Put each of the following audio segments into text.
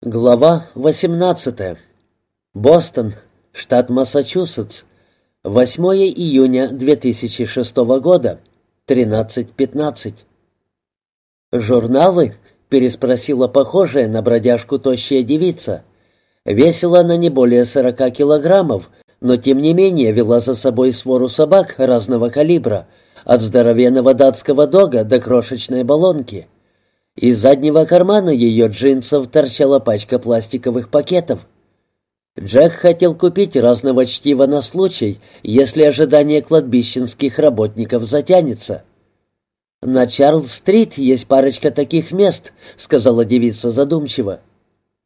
Глава 18. Бостон, штат Массачусетс. 8 июня 2006 года. 13.15. «Журналы?» — переспросила похожая на бродяжку тощая девица. Весила она не более сорока килограммов, но тем не менее вела за собой свору собак разного калибра, от здоровенного датского дога до крошечной баллонки — из заднего кармана ее джинсов торчала пачка пластиковых пакетов. Джек хотел купить разного чтива на случай, если ожидание кладбищенских работников затянется. «На Чарльз-стрит есть парочка таких мест», — сказала девица задумчиво.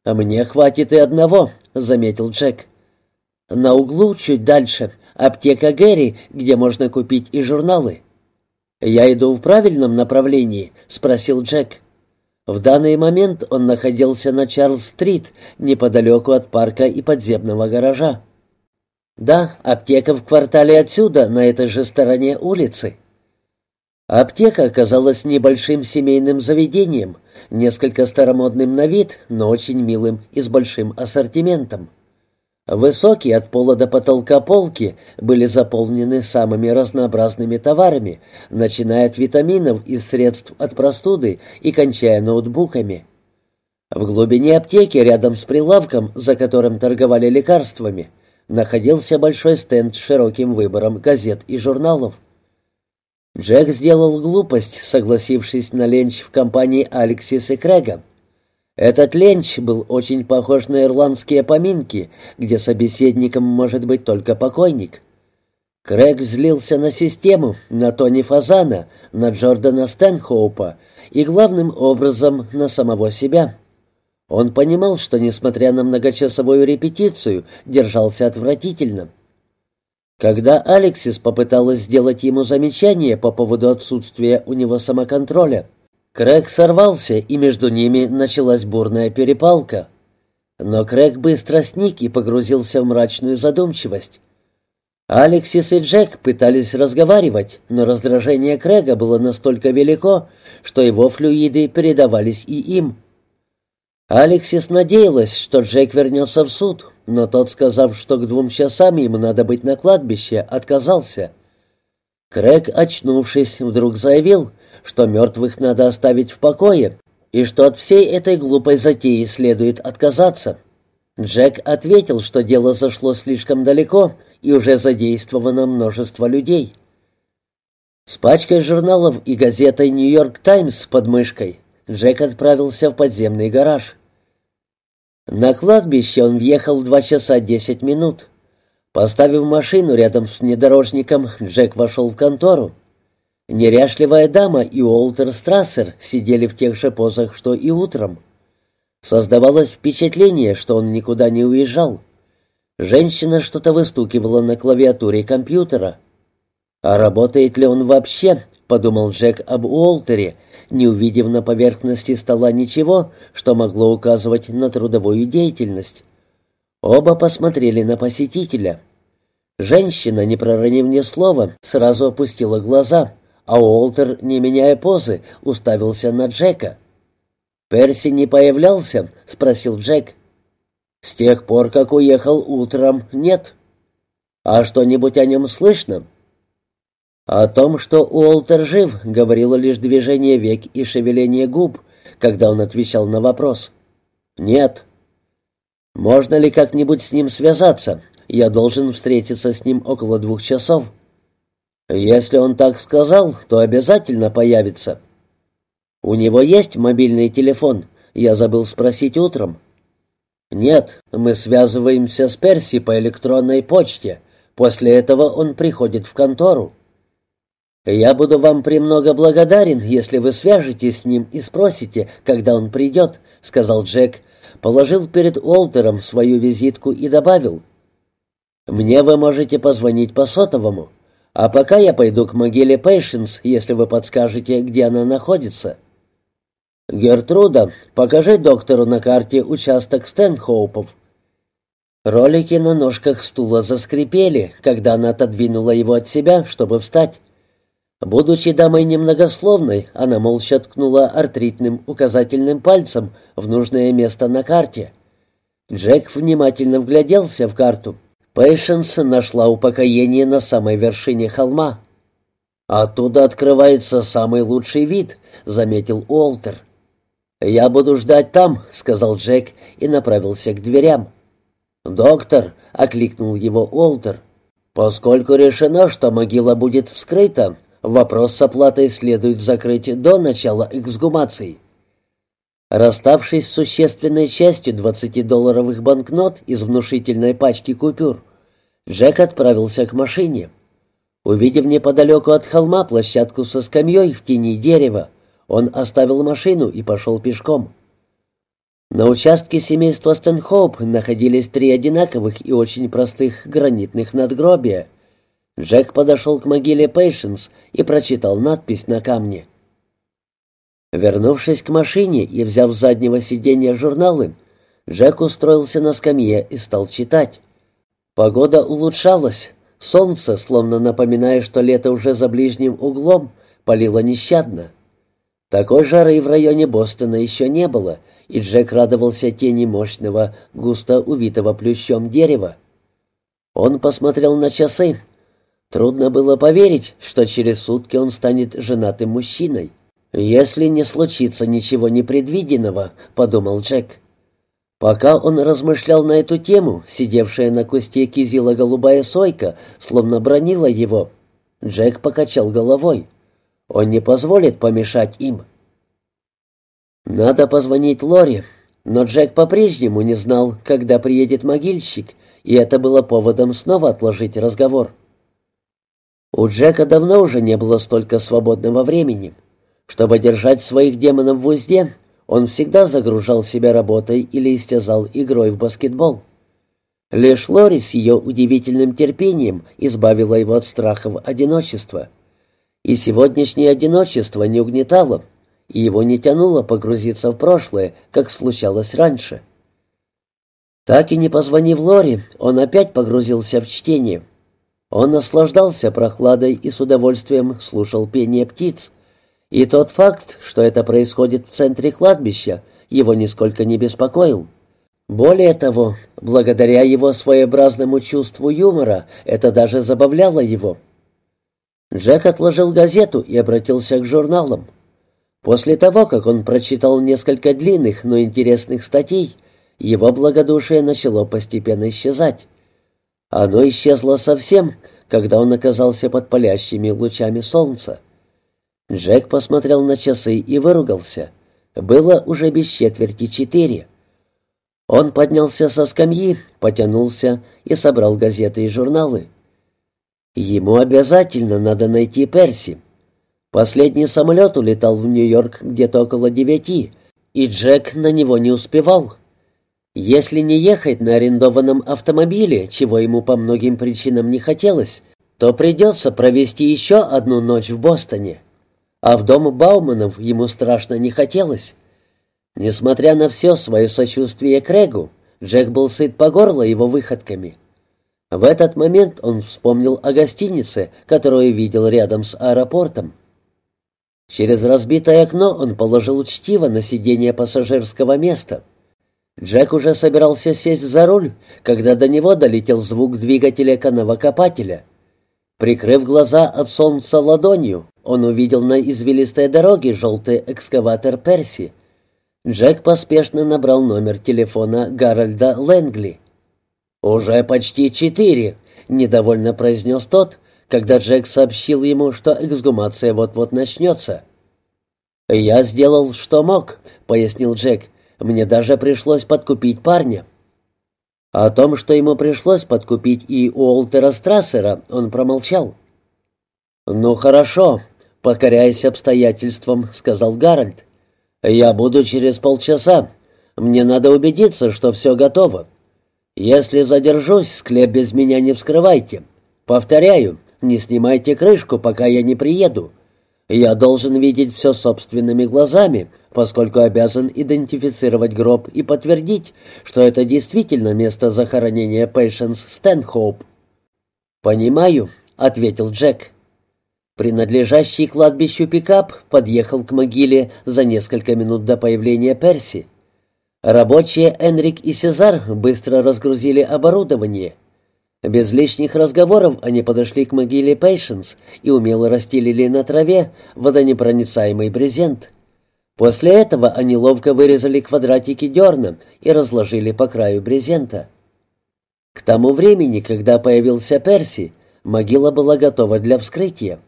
«А мне хватит и одного», — заметил Джек. «На углу, чуть дальше, аптека Гэри, где можно купить и журналы». «Я иду в правильном направлении?» — спросил Джек. В данный момент он находился на Чарльз-стрит, неподалеку от парка и подземного гаража. Да, аптека в квартале отсюда, на этой же стороне улицы. Аптека оказалась небольшим семейным заведением, несколько старомодным на вид, но очень милым и с большим ассортиментом. Высокие от пола до потолка полки были заполнены самыми разнообразными товарами, начиная от витаминов и средств от простуды и кончая ноутбуками. В глубине аптеки, рядом с прилавком, за которым торговали лекарствами, находился большой стенд с широким выбором газет и журналов. Джек сделал глупость, согласившись на ленч в компании Алексис и Крэга. Этот ленч был очень похож на ирландские поминки, где собеседником может быть только покойник. Крэг злился на систему, на Тони Фазана, на Джордана Стэнхоупа и, главным образом, на самого себя. Он понимал, что, несмотря на многочасовую репетицию, держался отвратительно. Когда Алексис попыталась сделать ему замечание по поводу отсутствия у него самоконтроля, Крэг сорвался, и между ними началась бурная перепалка. Но Крэг быстро сник и погрузился в мрачную задумчивость. Алексис и Джек пытались разговаривать, но раздражение Крэга было настолько велико, что его флюиды передавались и им. Алексис надеялась, что Джек вернется в суд, но тот, сказав, что к двум часам ему надо быть на кладбище, отказался. Крэг, очнувшись, вдруг заявил, что мертвых надо оставить в покое, и что от всей этой глупой затеи следует отказаться. Джек ответил, что дело зашло слишком далеко, и уже задействовано множество людей. С пачкой журналов и газетой «Нью-Йорк Таймс» под мышкой Джек отправился в подземный гараж. На кладбище он въехал в два часа десять минут. Поставив машину рядом с внедорожником, Джек вошел в контору. Неряшливая дама и Уолтер Страссер сидели в тех же позах, что и утром. Создавалось впечатление, что он никуда не уезжал. Женщина что-то выстукивала на клавиатуре компьютера. «А работает ли он вообще?» — подумал Джек об Уолтере, не увидев на поверхности стола ничего, что могло указывать на трудовую деятельность. Оба посмотрели на посетителя. Женщина, не проронив ни слова, сразу опустила глаза — а Уолтер, не меняя позы, уставился на Джека. «Перси не появлялся?» — спросил Джек. «С тех пор, как уехал утром, нет. А что-нибудь о нем слышно?» О том, что Уолтер жив, говорило лишь движение век и шевеление губ, когда он отвечал на вопрос. «Нет». «Можно ли как-нибудь с ним связаться? Я должен встретиться с ним около двух часов». «Если он так сказал, то обязательно появится». «У него есть мобильный телефон?» Я забыл спросить утром. «Нет, мы связываемся с Перси по электронной почте. После этого он приходит в контору». «Я буду вам премного благодарен, если вы свяжетесь с ним и спросите, когда он придет», — сказал Джек, положил перед Уолтером свою визитку и добавил. «Мне вы можете позвонить по сотовому». А пока я пойду к могиле Пейшенс, если вы подскажете, где она находится. Гертруда, покажи доктору на карте участок Стэнхоупов. Ролики на ножках стула заскрипели, когда она отодвинула его от себя, чтобы встать. Будучи дамой немногословной, она молча ткнула артритным указательным пальцем в нужное место на карте. Джек внимательно вгляделся в карту. Пейшенс нашла упокоение на самой вершине холма. «Оттуда открывается самый лучший вид», — заметил Уолтер. «Я буду ждать там», — сказал Джек и направился к дверям. «Доктор», — окликнул его Уолтер, — «поскольку решено, что могила будет вскрыта, вопрос с оплатой следует закрыть до начала эксгумации». Расставшись с существенной частью двадцатидолларовых банкнот из внушительной пачки купюр, Джек отправился к машине. Увидев неподалеку от холма площадку со скамьей в тени дерева, он оставил машину и пошел пешком. На участке семейства Стэнхоуп находились три одинаковых и очень простых гранитных надгробия. Джек подошел к могиле Пейшенс и прочитал надпись на камне. Вернувшись к машине и взяв с заднего сиденья журналы, Джек устроился на скамье и стал читать. Погода улучшалась, Солнце, словно напоминая, что лето уже за ближним углом, палило нещадно. Такой жары в районе Бостона еще не было, и Джек радовался тени мощного, густо увитого плющом дерева. Он посмотрел на часы. Трудно было поверить, что через сутки он станет женатым мужчиной. «Если не случится ничего непредвиденного», — подумал Джек. Пока он размышлял на эту тему, сидевшая на кусте кизила голубая сойка, словно бронила его, Джек покачал головой. Он не позволит помешать им. Надо позвонить Лори, но Джек по-прежнему не знал, когда приедет могильщик, и это было поводом снова отложить разговор. У Джека давно уже не было столько свободного времени. Чтобы держать своих демонов в узде, он всегда загружал себя работой или истязал игрой в баскетбол. Лишь Лори с ее удивительным терпением избавила его от страхов одиночества. И сегодняшнее одиночество не угнетало, и его не тянуло погрузиться в прошлое, как случалось раньше. Так и не позвонив Лори, он опять погрузился в чтение. Он наслаждался прохладой и с удовольствием слушал пение птиц, и тот факт, что это происходит в центре кладбища, его нисколько не беспокоил. Более того, благодаря его своеобразному чувству юмора, это даже забавляло его. Джек отложил газету и обратился к журналам. После того, как он прочитал несколько длинных, но интересных статей, его благодушие начало постепенно исчезать. Оно исчезло совсем, когда он оказался под палящими лучами солнца. Джек посмотрел на часы и выругался. Было уже без четверти четыре. Он поднялся со скамьи, потянулся и собрал газеты и журналы. Ему обязательно надо найти Перси. Последний самолет улетал в Нью-Йорк где-то около девяти, и Джек на него не успевал. Если не ехать на арендованном автомобиле, чего ему по многим причинам не хотелось, то придется провести еще одну ночь в Бостоне а в дом Бауманов ему страшно не хотелось. Несмотря на все свое сочувствие к Регу, Джек был сыт по горло его выходками. В этот момент он вспомнил о гостинице, которую видел рядом с аэропортом. Через разбитое окно он положил чтиво на сиденье пассажирского места. Джек уже собирался сесть за руль, когда до него долетел звук двигателя канавокопателя. Прикрыв глаза от солнца ладонью, он увидел на извилистой дороге желтый экскаватор Перси. Джек поспешно набрал номер телефона Гарольда Лэнгли. «Уже почти четыре», — недовольно произнес тот, когда Джек сообщил ему, что эксгумация вот-вот начнется. «Я сделал, что мог», — пояснил Джек. «Мне даже пришлось подкупить парня». О том, что ему пришлось подкупить и Уолтера Страссера, он промолчал. «Ну хорошо», «Покоряясь обстоятельствам», — сказал Гарольд. «Я буду через полчаса. Мне надо убедиться, что все готово. Если задержусь, склеп без меня не вскрывайте. Повторяю, не снимайте крышку, пока я не приеду. Я должен видеть все собственными глазами, поскольку обязан идентифицировать гроб и подтвердить, что это действительно место захоронения Пейшенс Стэнхоуп». «Понимаю», — ответил Джек. Принадлежащий кладбищу пикап подъехал к могиле за несколько минут до появления Перси. Рабочие Энрик и Сезар быстро разгрузили оборудование. Без лишних разговоров они подошли к могиле Пейшенс и умело расстелили на траве водонепроницаемый брезент. После этого они ловко вырезали квадратики дерна и разложили по краю брезента. К тому времени, когда появился Перси, могила была готова для вскрытия.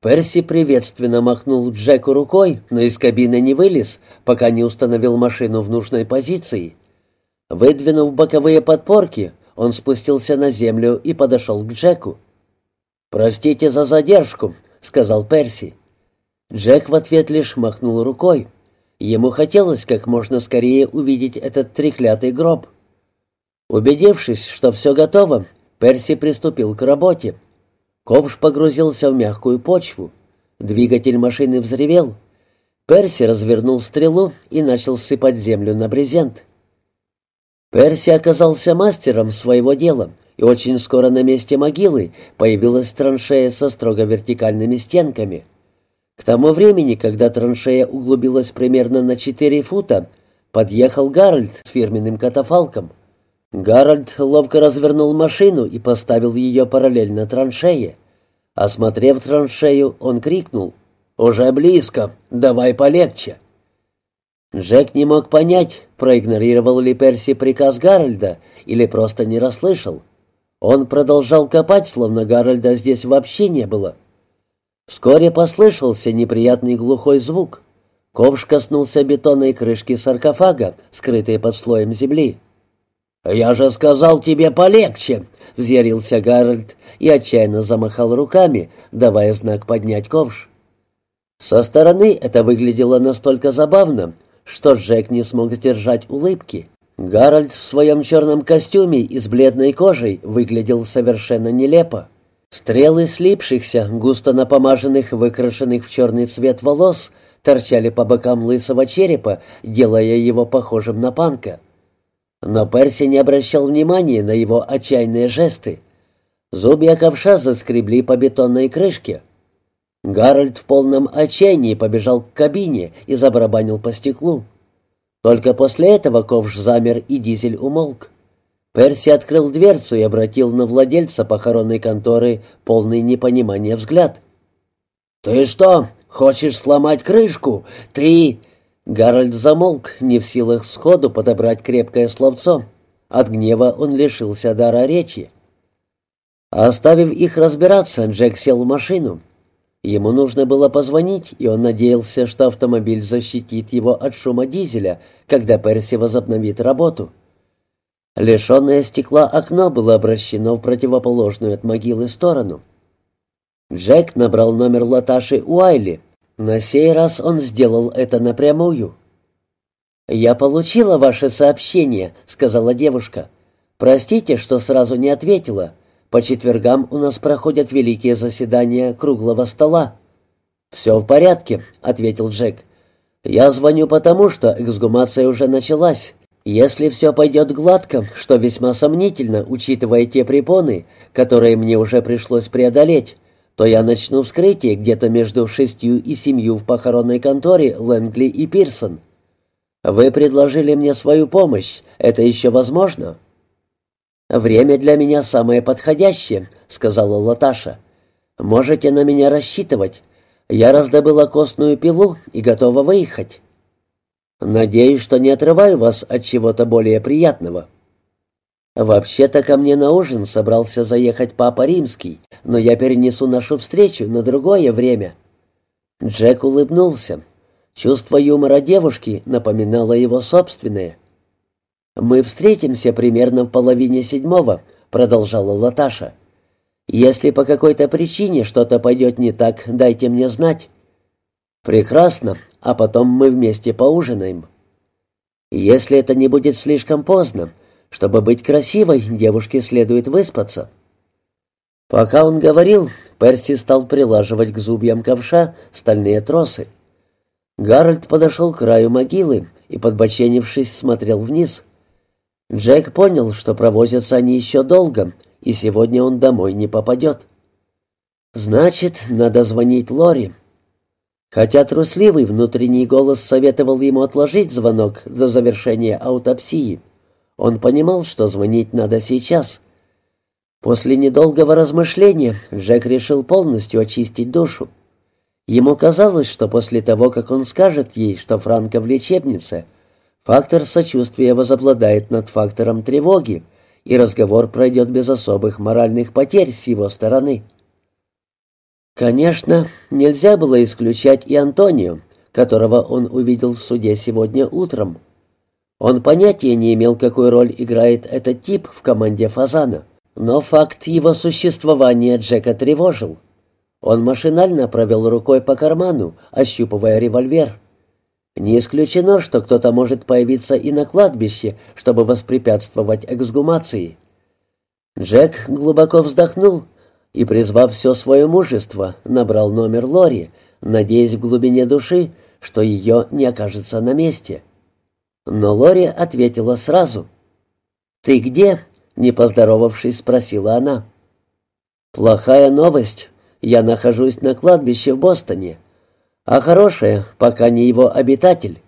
Перси приветственно махнул Джеку рукой, но из кабины не вылез, пока не установил машину в нужной позиции. Выдвинув боковые подпорки, он спустился на землю и подошел к Джеку. «Простите за задержку», — сказал Перси. Джек в ответ лишь махнул рукой. Ему хотелось как можно скорее увидеть этот треклятый гроб. Убедившись, что все готово, Перси приступил к работе. Ковш погрузился в мягкую почву. Двигатель машины взревел. Перси развернул стрелу и начал сыпать землю на брезент. Перси оказался мастером своего дела, и очень скоро на месте могилы появилась траншея со строго вертикальными стенками. К тому времени, когда траншея углубилась примерно на 4 фута, подъехал Гарольд с фирменным катафалком. Гарольд ловко развернул машину и поставил ее параллельно траншее. Осмотрев траншею, он крикнул «Уже близко, давай полегче». Джек не мог понять, проигнорировал ли Перси приказ Гарольда или просто не расслышал. Он продолжал копать, словно Гарольда здесь вообще не было. Вскоре послышался неприятный глухой звук. Ковш коснулся бетонной крышки саркофага, скрытой под слоем земли. «Я же сказал тебе полегче!» — взъярился Гарольд и отчаянно замахал руками, давая знак поднять ковш. Со стороны это выглядело настолько забавно, что Джек не смог сдержать улыбки. Гарольд в своем черном костюме и с бледной кожей выглядел совершенно нелепо. Стрелы слипшихся, густо напомаженных, выкрашенных в черный цвет волос торчали по бокам лысого черепа, делая его похожим на панка. Но Перси не обращал внимания на его отчаянные жесты. Зубья ковша заскребли по бетонной крышке. Гарольд в полном отчаянии побежал к кабине и забарабанил по стеклу. Только после этого ковш замер и дизель умолк. Перси открыл дверцу и обратил на владельца похоронной конторы полный непонимания взгляд. «Ты что, хочешь сломать крышку? Ты...» Гарольд замолк, не в силах сходу подобрать крепкое словцо. От гнева он лишился дара речи. Оставив их разбираться, Джек сел в машину. Ему нужно было позвонить, и он надеялся, что автомобиль защитит его от шума дизеля, когда Перси возобновит работу. Лишенное стекла окно было обращено в противоположную от могилы сторону. Джек набрал номер Латаши Уайли, на сей раз он сделал это напрямую. «Я получила ваше сообщение», — сказала девушка. «Простите, что сразу не ответила. По четвергам у нас проходят великие заседания круглого стола». «Все в порядке», — ответил Джек. «Я звоню потому, что эксгумация уже началась. Если все пойдет гладко, что весьма сомнительно, учитывая те препоны, которые мне уже пришлось преодолеть, то я начну вскрытие где-то между шестью и семью в похоронной конторе Лэнгли и Пирсон. Вы предложили мне свою помощь. Это еще возможно?» «Время для меня самое подходящее», — сказала Латаша. «Можете на меня рассчитывать. Я раздобыла костную пилу и готова выехать». «Надеюсь, что не отрываю вас от чего-то более приятного». «Вообще-то ко мне на ужин собрался заехать Папа Римский, но я перенесу нашу встречу на другое время». Джек улыбнулся. Чувство юмора девушки напоминало его собственное. «Мы встретимся примерно в половине седьмого», — продолжала Латаша. «Если по какой-то причине что-то пойдет не так, дайте мне знать». «Прекрасно, а потом мы вместе поужинаем». «Если это не будет слишком поздно, чтобы быть красивой, девушке следует выспаться». Пока он говорил, Перси стал прилаживать к зубьям ковша стальные тросы. Гарольд подошел к краю могилы и, подбоченившись, смотрел вниз. Джек понял, что провозятся они еще долго, и сегодня он домой не попадет. «Значит, надо звонить Лори». Хотя трусливый внутренний голос советовал ему отложить звонок до завершения аутопсии, он понимал, что звонить надо сейчас. После недолгого размышления Джек решил полностью очистить душу. Ему казалось, что после того, как он скажет ей, что Франко в лечебнице, фактор сочувствия возобладает над фактором тревоги, и разговор пройдет без особых моральных потерь с его стороны. Конечно, нельзя было исключать и Антонио, которого он увидел в суде сегодня утром. Он понятия не имел, какую роль играет этот тип в команде Фазана, но факт его существования Джека тревожил. Он машинально провел рукой по карману, ощупывая револьвер. Не исключено, что кто-то может появиться и на кладбище, чтобы воспрепятствовать эксгумации. Джек глубоко вздохнул и, призвав все свое мужество, набрал номер Лори, надеясь в глубине души, что ее не окажется на месте. Но Лори ответила сразу. «Ты где?» — не поздоровавшись, спросила она. «Плохая новость. Я нахожусь на кладбище в Бостоне. А хорошая, пока не его обитатель.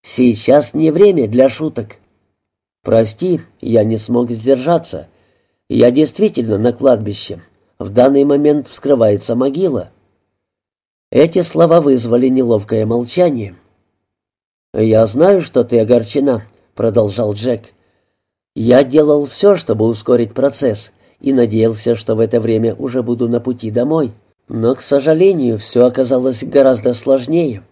Сейчас не время для шуток. Прости, я не смог сдержаться. Я действительно на кладбище. В данный момент вскрывается могила. Эти слова вызвали неловкое молчание. «Я знаю, что ты огорчена», — продолжал Джек. «Я делал все, чтобы ускорить процесс, и надеялся, что в это время уже буду на пути домой. Но, к сожалению, все оказалось гораздо сложнее».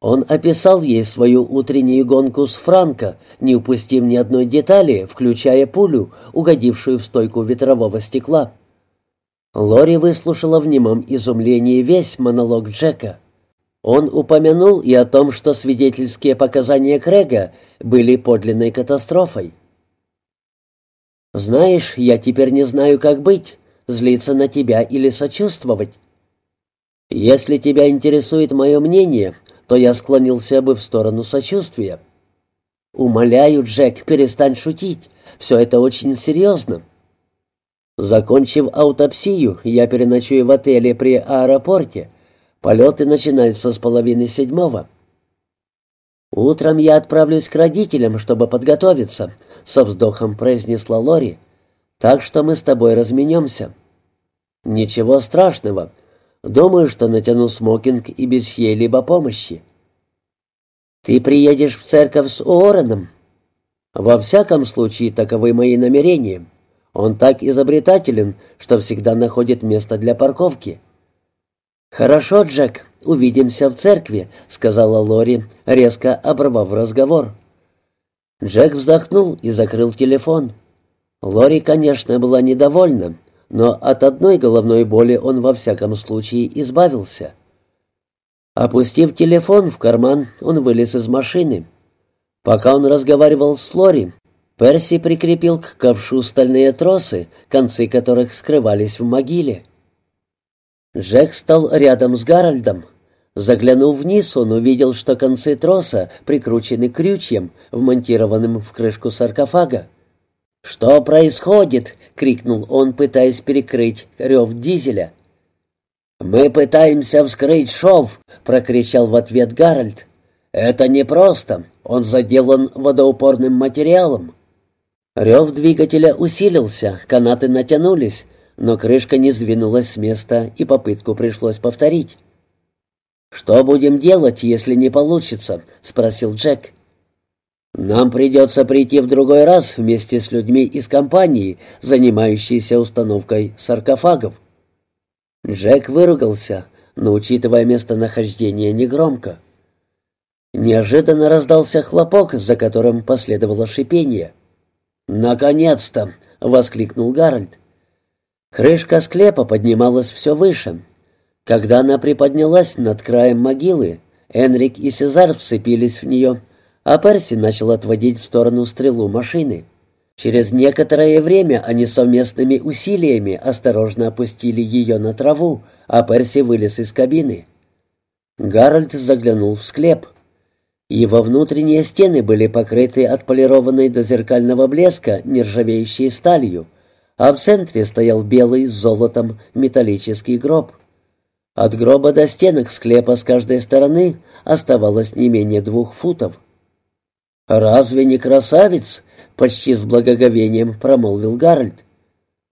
Он описал ей свою утреннюю гонку с Франко, не упустив ни одной детали, включая пулю, угодившую в стойку ветрового стекла. Лори выслушала в немом изумлении весь монолог Джека. Он упомянул и о том, что свидетельские показания Крэга были подлинной катастрофой. «Знаешь, я теперь не знаю, как быть, злиться на тебя или сочувствовать. Если тебя интересует мое мнение, то я склонился бы в сторону сочувствия. Умоляю, Джек, перестань шутить. Все это очень серьезно. Закончив аутопсию, я переночую в отеле при аэропорте. Полеты начинаются с половины седьмого. Утром я отправлюсь к родителям, чтобы подготовиться, со вздохом произнесла Лори. Так что мы с тобой разменемся. Ничего страшного. Думаю, что натяну смокинг и без чьей-либо помощи. Ты приедешь в церковь с Уорреном? Во всяком случае, таковы мои намерения. Он так изобретателен, что всегда находит место для парковки. «Хорошо, Джек, увидимся в церкви», — сказала Лори, резко оборвав разговор. Джек вздохнул и закрыл телефон. Лори, конечно, была недовольна, но от одной головной боли он во всяком случае избавился. Опустив телефон в карман, он вылез из машины. Пока он разговаривал с Лори, Перси прикрепил к ковшу стальные тросы, концы которых скрывались в могиле. Джек стал рядом с Гарольдом. Заглянув вниз, он увидел, что концы троса прикручены крючьем, вмонтированным в крышку саркофага. «Что происходит?» — крикнул он, пытаясь перекрыть рев дизеля. «Мы пытаемся вскрыть шов!» — прокричал в ответ Гарольд. «Это непросто. Он заделан водоупорным материалом». Рев двигателя усилился, канаты натянулись, но крышка не сдвинулась с места, и попытку пришлось повторить. «Что будем делать, если не получится?» — спросил Джек. «Нам придется прийти в другой раз вместе с людьми из компании, занимающейся установкой саркофагов». Джек выругался, но, учитывая местонахождение, негромко. Неожиданно раздался хлопок, за которым последовало шипение. «Наконец-то!» — воскликнул Гарольд. Крышка склепа поднималась все выше. Когда она приподнялась над краем могилы, Энрик и Сезар вцепились в нее, а Перси начал отводить в сторону стрелу машины. Через некоторое время они совместными усилиями осторожно опустили ее на траву, а Перси вылез из кабины. Гарольд заглянул в склеп. Его внутренние стены были покрыты отполированной до зеркального блеска нержавеющей сталью, а в центре стоял белый с золотом металлический гроб. От гроба до стенок склепа с каждой стороны оставалось не менее двух футов. «Разве не красавец?» — почти с благоговением промолвил Гарольд.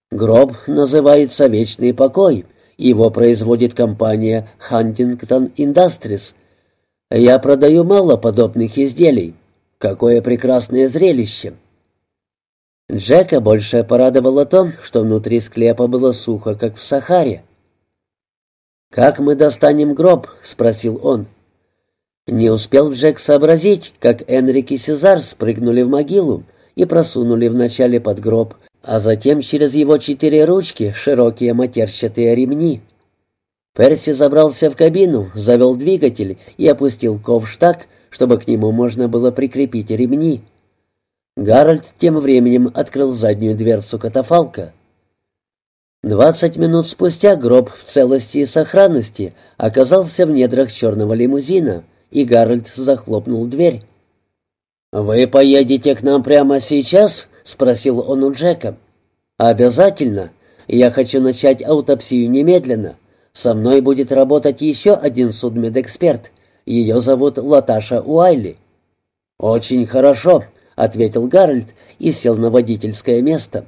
«Гроб называется «Вечный покой», его производит компания «Хантингтон Industries. Я продаю мало подобных изделий. Какое прекрасное зрелище!» Джека больше порадовало то, что внутри склепа было сухо, как в Сахаре. «Как мы достанем гроб?» — спросил он. Не успел Джек сообразить, как Энрик и Сезар спрыгнули в могилу и просунули вначале под гроб, а затем через его четыре ручки широкие матерчатые ремни. Перси забрался в кабину, завел двигатель и опустил ковш так, чтобы к нему можно было прикрепить ремни. Гарольд тем временем открыл заднюю дверцу катафалка. Двадцать минут спустя гроб в целости и сохранности оказался в недрах черного лимузина, и Гарольд захлопнул дверь. «Вы поедете к нам прямо сейчас?» — спросил он у Джека. «Обязательно. Я хочу начать аутопсию немедленно. Со мной будет работать еще один судмедэксперт. Ее зовут Латаша Уайли». «Очень хорошо», — ответил Гарольд и сел на водительское место.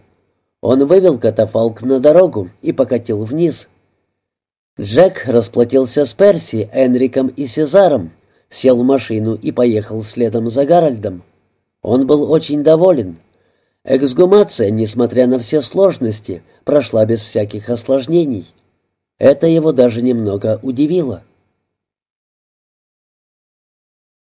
Он вывел катафалк на дорогу и покатил вниз. Джек расплатился с Перси, Энриком и Сезаром, сел в машину и поехал следом за Гарольдом. Он был очень доволен. Эксгумация, несмотря на все сложности, прошла без всяких осложнений. Это его даже немного удивило.